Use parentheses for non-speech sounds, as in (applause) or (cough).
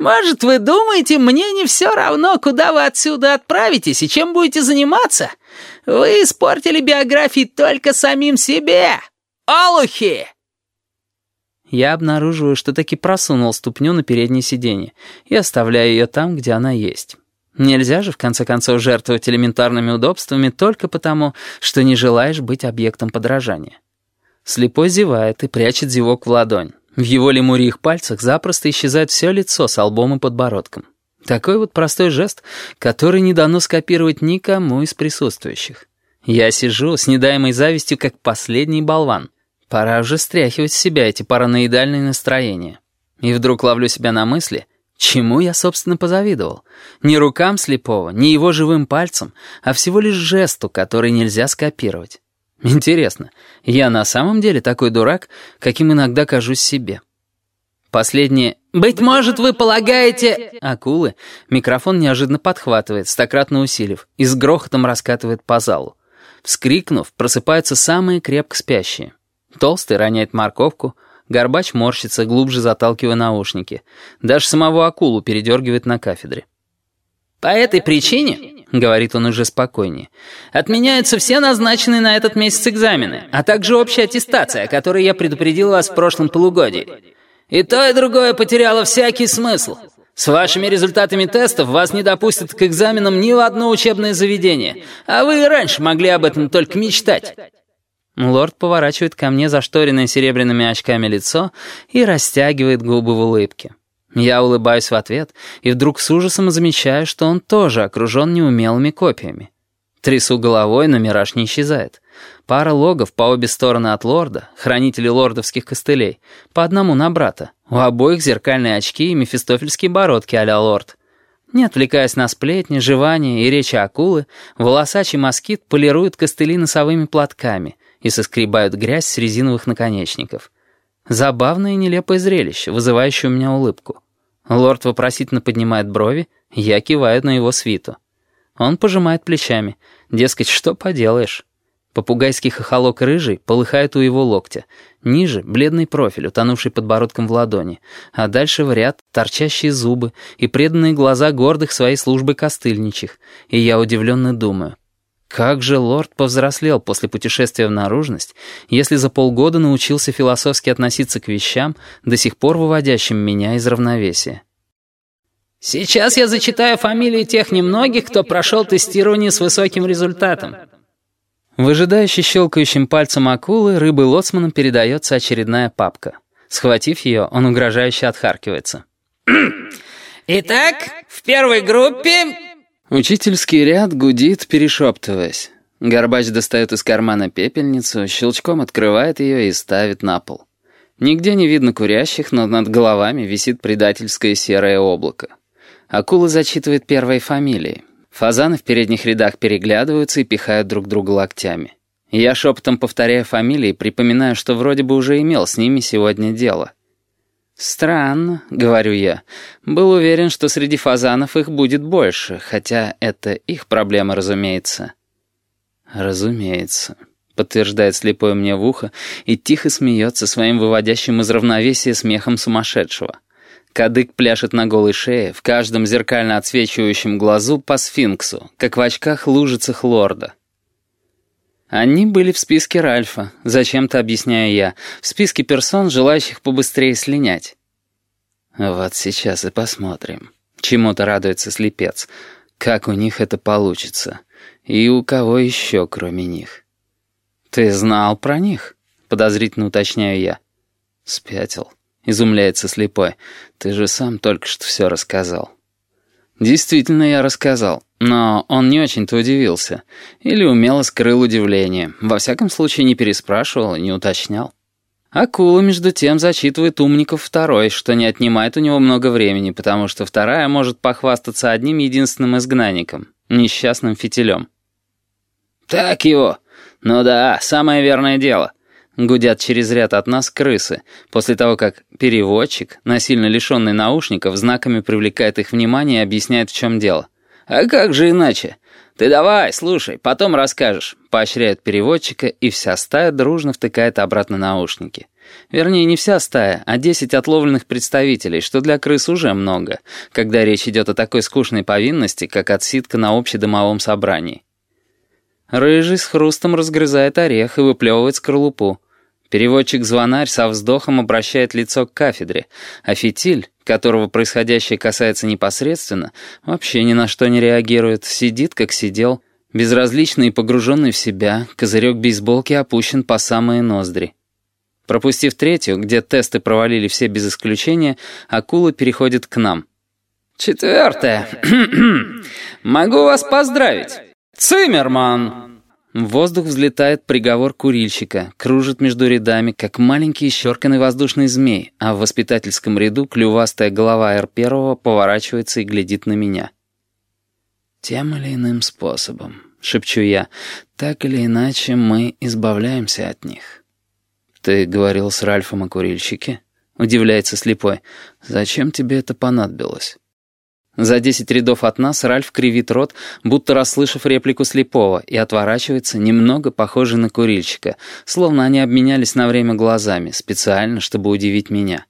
Может, вы думаете, мне не все равно, куда вы отсюда отправитесь и чем будете заниматься? Вы испортили биографии только самим себе! Олухи!» Я обнаруживаю, что таки просунул ступню на переднее сиденье и оставляю ее там, где она есть. Нельзя же, в конце концов, жертвовать элементарными удобствами только потому, что не желаешь быть объектом подражания. Слепой зевает и прячет зевок в ладонь. В его лемурьих пальцах запросто исчезает все лицо с лбом и подбородком. Такой вот простой жест, который не дано скопировать никому из присутствующих. Я сижу с недаемой завистью, как последний болван. Пора уже стряхивать с себя эти параноидальные настроения. И вдруг ловлю себя на мысли, чему я, собственно, позавидовал. Не рукам слепого, не его живым пальцем, а всего лишь жесту, который нельзя скопировать. Интересно, я на самом деле такой дурак, каким иногда кажусь себе? Последнее «Быть может, вы полагаете...» Акулы микрофон неожиданно подхватывает, стократно усилив, и с грохотом раскатывает по залу. Вскрикнув, просыпаются самые крепко спящие. Толстый роняет морковку, горбач морщится, глубже заталкивая наушники. Даже самого акулу передергивает на кафедре. «По этой причине, — говорит он уже спокойнее, — отменяются все назначенные на этот месяц экзамены, а также общая аттестация, о которой я предупредил вас в прошлом полугодии. И то, и другое потеряло всякий смысл. С вашими результатами тестов вас не допустят к экзаменам ни в одно учебное заведение, а вы и раньше могли об этом только мечтать». Лорд поворачивает ко мне зашторенное серебряными очками лицо и растягивает губы в улыбке. Я улыбаюсь в ответ и вдруг с ужасом замечаю, что он тоже окружен неумелыми копиями. Трясу головой, но мираж не исчезает. Пара логов по обе стороны от лорда, хранители лордовских костылей, по одному на брата. У обоих зеркальные очки и мефистофельские бородки а лорд. Не отвлекаясь на сплетни, жевания и речи акулы, волосачий москит полирует костыли носовыми платками и соскребают грязь с резиновых наконечников. Забавное и нелепое зрелище, вызывающее у меня улыбку. Лорд вопросительно поднимает брови, я киваю на его свиту. Он пожимает плечами. Дескать, что поделаешь? Попугайский хохолок рыжий полыхает у его локтя. Ниже — бледный профиль, утонувший подбородком в ладони. А дальше в ряд — торчащие зубы и преданные глаза гордых своей службы костыльничих. И я удивленно думаю. Как же лорд повзрослел после путешествия в наружность, если за полгода научился философски относиться к вещам, до сих пор выводящим меня из равновесия. «Сейчас я зачитаю фамилии тех немногих, кто прошел тестирование с высоким результатом». Выжидающий щелкающим пальцем акулы рыбы лоцманом передается очередная папка. Схватив ее, он угрожающе отхаркивается. «Итак, в первой группе Учительский ряд гудит, перешептываясь. Горбач достает из кармана пепельницу, щелчком открывает ее и ставит на пол. Нигде не видно курящих, но над головами висит предательское серое облако. Акула зачитывает первой фамилии. Фазаны в передних рядах переглядываются и пихают друг друга локтями. Я шепотом повторяя фамилии, припоминаю, что вроде бы уже имел с ними сегодня дело. «Странно», — говорю я. «Был уверен, что среди фазанов их будет больше, хотя это их проблема, разумеется». «Разумеется», — подтверждает слепое мне в ухо и тихо смеется своим выводящим из равновесия смехом сумасшедшего. Кадык пляшет на голой шее, в каждом зеркально отсвечивающем глазу по сфинксу, как в очках лужицах лорда. Они были в списке Ральфа, зачем-то объясняю я, в списке персон, желающих побыстрее слинять. Вот сейчас и посмотрим. Чему-то радуется слепец. Как у них это получится. И у кого еще, кроме них. «Ты знал про них?» — подозрительно уточняю я. «Спятил», — изумляется слепой. «Ты же сам только что все рассказал». Действительно, я рассказал, но он не очень-то удивился. Или умело скрыл удивление. Во всяком случае, не переспрашивал и не уточнял. Акула, между тем, зачитывает умников второй, что не отнимает у него много времени, потому что вторая может похвастаться одним единственным изгнанником — несчастным фитилем. «Так его! Ну да, самое верное дело. Гудят через ряд от нас крысы, после того, как переводчик, насильно лишенный наушников, знаками привлекает их внимание и объясняет, в чем дело. «А как же иначе? Ты давай, слушай, потом расскажешь», — поощряет переводчика, и вся стая дружно втыкает обратно наушники. Вернее, не вся стая, а десять отловленных представителей, что для крыс уже много, когда речь идет о такой скучной повинности, как отсидка на общедомовом собрании. Рыжий с хрустом разгрызает орех и выплевывает скорлупу. Переводчик-звонарь со вздохом обращает лицо к кафедре, а фитиль, которого происходящее касается непосредственно, вообще ни на что не реагирует, сидит, как сидел, безразличный и погруженный в себя, козырек бейсболки опущен по самые ноздри. Пропустив третью, где тесты провалили все без исключения, акула переходит к нам. «Четвертое. (clears throat) Могу вас поздравить. Циммерман!» В воздух взлетает приговор курильщика, кружит между рядами, как маленький исчерканный воздушный змей, а в воспитательском ряду клювастая голова Р-1 поворачивается и глядит на меня. «Тем или иным способом», — шепчу я, — «так или иначе мы избавляемся от них». «Ты говорил с Ральфом о курильщике?» — удивляется слепой. «Зачем тебе это понадобилось?» За десять рядов от нас Ральф кривит рот, будто расслышав реплику слепого, и отворачивается, немного похожий на курильщика, словно они обменялись на время глазами, специально, чтобы удивить меня.